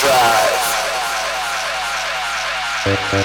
drive. Bye.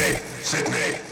Sydney, Sydney.